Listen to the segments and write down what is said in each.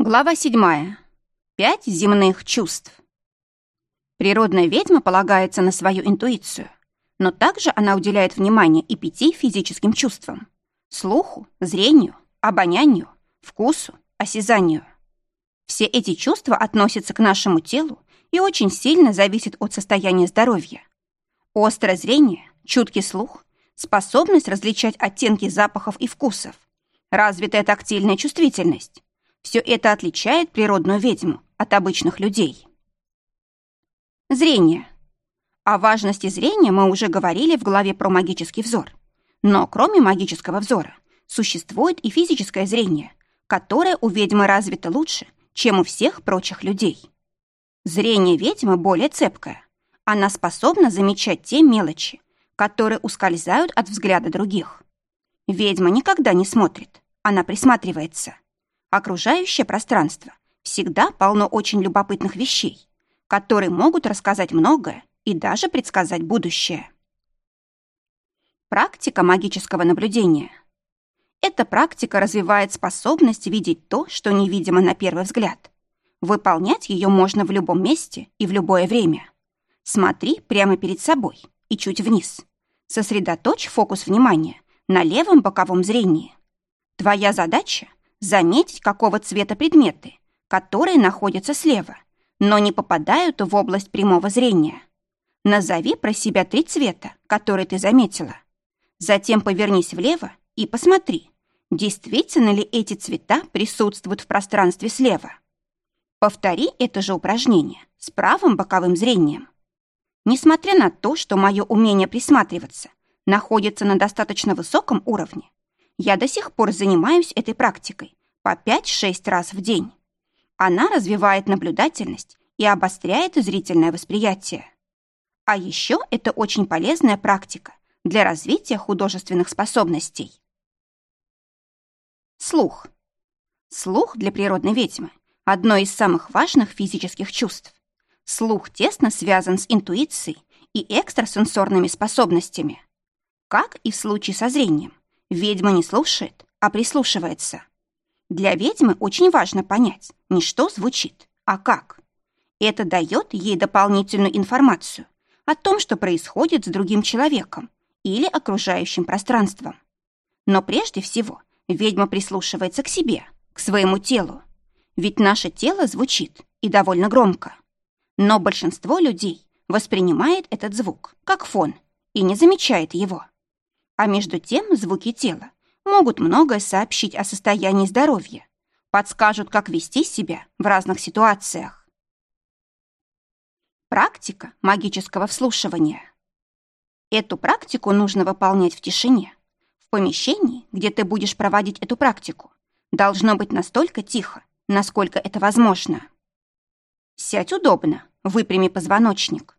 Глава седьмая. Пять земных чувств. Природная ведьма полагается на свою интуицию, но также она уделяет внимание и пяти физическим чувствам – слуху, зрению, обонянию, вкусу, осязанию. Все эти чувства относятся к нашему телу и очень сильно зависят от состояния здоровья. Острое зрение, чуткий слух, способность различать оттенки запахов и вкусов, развитая тактильная чувствительность, все это отличает природную ведьму от обычных людей. Зрение. О важности зрения мы уже говорили в главе про магический взор. Но кроме магического взора существует и физическое зрение, которое у ведьмы развито лучше, чем у всех прочих людей. Зрение ведьмы более цепкое. Она способна замечать те мелочи, которые ускользают от взгляда других. Ведьма никогда не смотрит, она присматривается – Окружающее пространство всегда полно очень любопытных вещей, которые могут рассказать многое и даже предсказать будущее. Практика магического наблюдения. Эта практика развивает способность видеть то, что невидимо на первый взгляд. Выполнять ее можно в любом месте и в любое время. Смотри прямо перед собой и чуть вниз. Сосредоточь фокус внимания на левом боковом зрении. Твоя задача заметить, какого цвета предметы, которые находятся слева, но не попадают в область прямого зрения. Назови про себя три цвета, которые ты заметила. Затем повернись влево и посмотри, действительно ли эти цвета присутствуют в пространстве слева. Повтори это же упражнение с правым боковым зрением. Несмотря на то, что мое умение присматриваться находится на достаточно высоком уровне, я до сих пор занимаюсь этой практикой по 5-6 раз в день. Она развивает наблюдательность и обостряет зрительное восприятие. А еще это очень полезная практика для развития художественных способностей. Слух. Слух для природной ведьмы – одно из самых важных физических чувств. Слух тесно связан с интуицией и экстрасенсорными способностями. Как и в случае со зрением, Ведьма не слушает, а прислушивается. Для ведьмы очень важно понять, не что звучит, а как. Это дает ей дополнительную информацию о том, что происходит с другим человеком или окружающим пространством. Но прежде всего ведьма прислушивается к себе, к своему телу. Ведь наше тело звучит и довольно громко. Но большинство людей воспринимает этот звук как фон и не замечает его. А между тем звуки тела могут многое сообщить о состоянии здоровья, подскажут, как вести себя в разных ситуациях. Практика магического вслушивания. Эту практику нужно выполнять в тишине. В помещении, где ты будешь проводить эту практику, должно быть настолько тихо, насколько это возможно. Сядь удобно, выпрями позвоночник.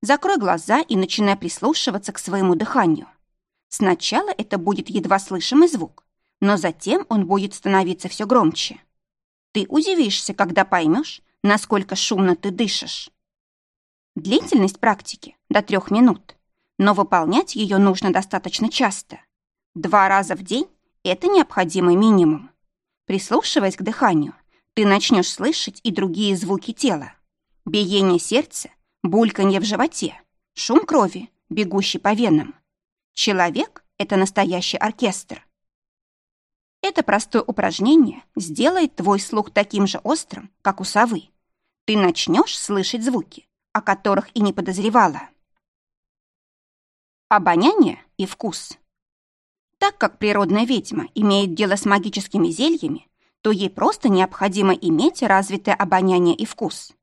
Закрой глаза и начинай прислушиваться к своему дыханию. Сначала это будет едва слышимый звук, но затем он будет становиться все громче. Ты удивишься, когда поймешь, насколько шумно ты дышишь. Длительность практики до трех минут, но выполнять ее нужно достаточно часто. Два раза в день – это необходимый минимум. Прислушиваясь к дыханию, ты начнешь слышать и другие звуки тела. Биение сердца, бульканье в животе, шум крови, бегущий по венам. Человек — это настоящий оркестр. Это простое упражнение сделает твой слух таким же острым, как у совы. Ты начнешь слышать звуки, о которых и не подозревала. Обоняние и вкус. Так как природная ведьма имеет дело с магическими зельями, то ей просто необходимо иметь развитое обоняние и вкус.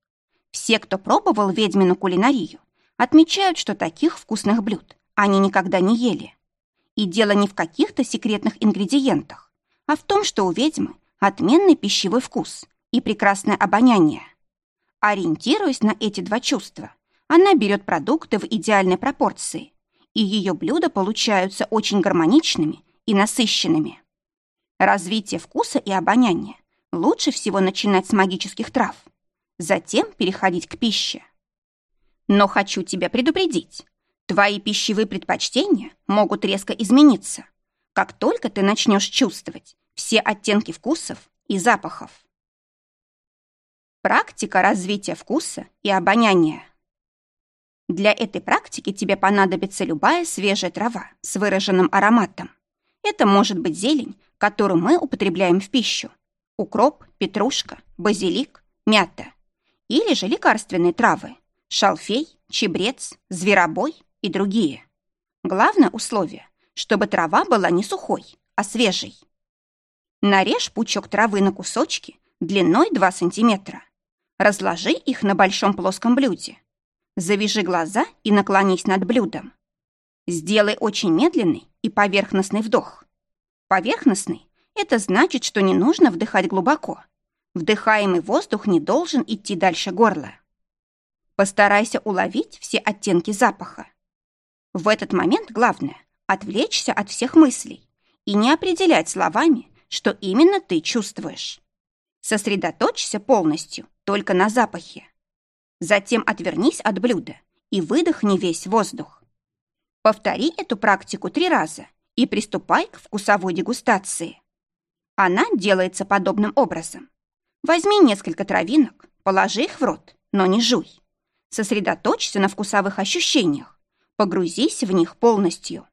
Все, кто пробовал ведьмину кулинарию, отмечают, что таких вкусных блюд они никогда не ели. И дело не в каких-то секретных ингредиентах, а в том, что у ведьмы отменный пищевой вкус и прекрасное обоняние. Ориентируясь на эти два чувства, она берет продукты в идеальной пропорции, и ее блюда получаются очень гармоничными и насыщенными. Развитие вкуса и обоняния лучше всего начинать с магических трав, затем переходить к пище. Но хочу тебя предупредить, Твои пищевые предпочтения могут резко измениться, как только ты начнешь чувствовать все оттенки вкусов и запахов. Практика развития вкуса и обоняния. Для этой практики тебе понадобится любая свежая трава с выраженным ароматом. Это может быть зелень, которую мы употребляем в пищу. Укроп, петрушка, базилик, мята. Или же лекарственные травы – шалфей, чебрец, зверобой и другие. Главное условие – чтобы трава была не сухой, а свежей. Нарежь пучок травы на кусочки длиной 2 сантиметра. Разложи их на большом плоском блюде. Завяжи глаза и наклонись над блюдом. Сделай очень медленный и поверхностный вдох. Поверхностный – это значит, что не нужно вдыхать глубоко. Вдыхаемый воздух не должен идти дальше горла. Постарайся уловить все оттенки запаха. В этот момент главное – отвлечься от всех мыслей и не определять словами, что именно ты чувствуешь. Сосредоточься полностью только на запахе. Затем отвернись от блюда и выдохни весь воздух. Повтори эту практику три раза и приступай к вкусовой дегустации. Она делается подобным образом. Возьми несколько травинок, положи их в рот, но не жуй. Сосредоточься на вкусовых ощущениях, погрузись в них полностью.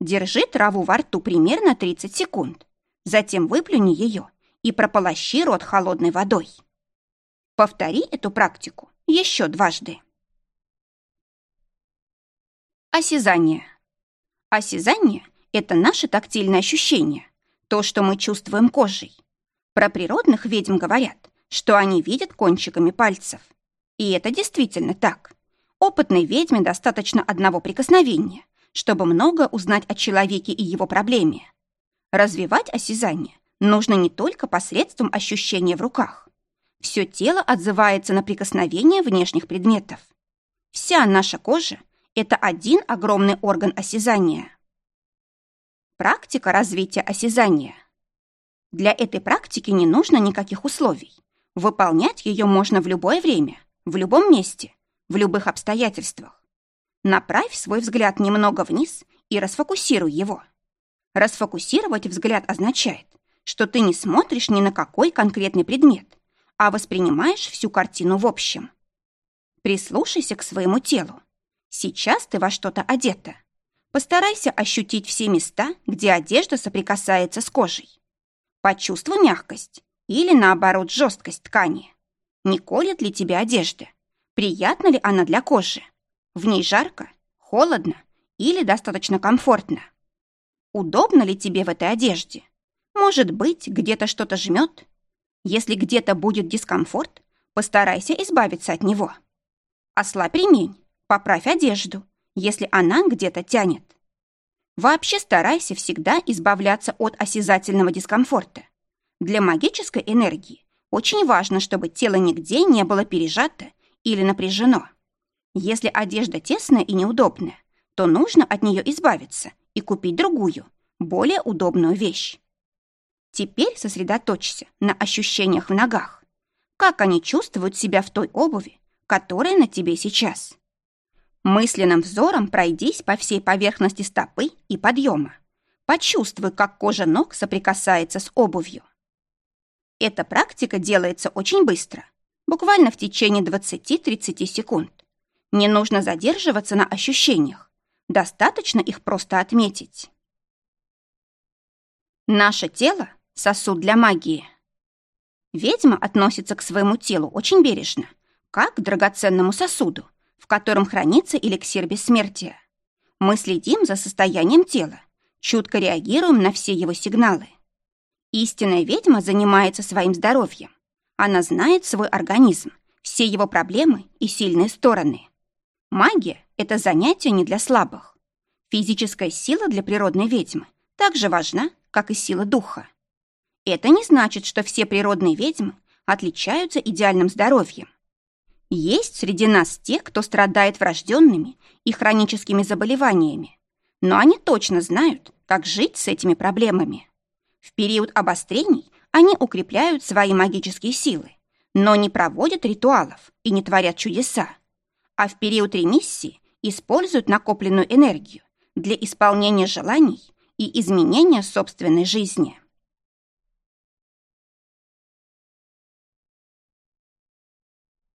Держи траву во рту примерно 30 секунд, затем выплюни ее и прополощи рот холодной водой. Повтори эту практику еще дважды. Осязание. Осязание – это наше тактильное ощущение, то, что мы чувствуем кожей. Про природных ведьм говорят, что они видят кончиками пальцев. И это действительно так. Опытной ведьме достаточно одного прикосновения, чтобы много узнать о человеке и его проблеме. Развивать осязание нужно не только посредством ощущения в руках. Все тело отзывается на прикосновение внешних предметов. Вся наша кожа – это один огромный орган осязания. Практика развития осязания. Для этой практики не нужно никаких условий. Выполнять ее можно в любое время, в любом месте, в любых обстоятельствах. Направь свой взгляд немного вниз и расфокусируй его. Расфокусировать взгляд означает, что ты не смотришь ни на какой конкретный предмет, а воспринимаешь всю картину в общем. Прислушайся к своему телу. Сейчас ты во что-то одета. Постарайся ощутить все места, где одежда соприкасается с кожей. Почувствуй мягкость или, наоборот, жесткость ткани. Не колет ли тебе одежда? Приятна ли она для кожи? В ней жарко, холодно или достаточно комфортно? Удобно ли тебе в этой одежде? Может быть, где-то что-то жмет? Если где-то будет дискомфорт, постарайся избавиться от него. Ослабь ремень, поправь одежду, если она где-то тянет. Вообще старайся всегда избавляться от осязательного дискомфорта. Для магической энергии очень важно, чтобы тело нигде не было пережато или напряжено. Если одежда тесная и неудобная, то нужно от нее избавиться и купить другую, более удобную вещь. Теперь сосредоточься на ощущениях в ногах. Как они чувствуют себя в той обуви, которая на тебе сейчас. Мысленным взором пройдись по всей поверхности стопы и подъема. Почувствуй, как кожа ног соприкасается с обувью. Эта практика делается очень быстро, буквально в течение 20-30 секунд. Не нужно задерживаться на ощущениях, достаточно их просто отметить. Наше тело Сосуд для магии. Ведьма относится к своему телу очень бережно, как к драгоценному сосуду, в котором хранится эликсир бессмертия. Мы следим за состоянием тела, чутко реагируем на все его сигналы. Истинная ведьма занимается своим здоровьем. Она знает свой организм, все его проблемы и сильные стороны. Магия – это занятие не для слабых. Физическая сила для природной ведьмы так же важна, как и сила духа. Это не значит, что все природные ведьмы отличаются идеальным здоровьем. Есть среди нас те, кто страдает врожденными и хроническими заболеваниями, но они точно знают, как жить с этими проблемами. В период обострений они укрепляют свои магические силы, но не проводят ритуалов и не творят чудеса, а в период ремиссии используют накопленную энергию для исполнения желаний и изменения собственной жизни.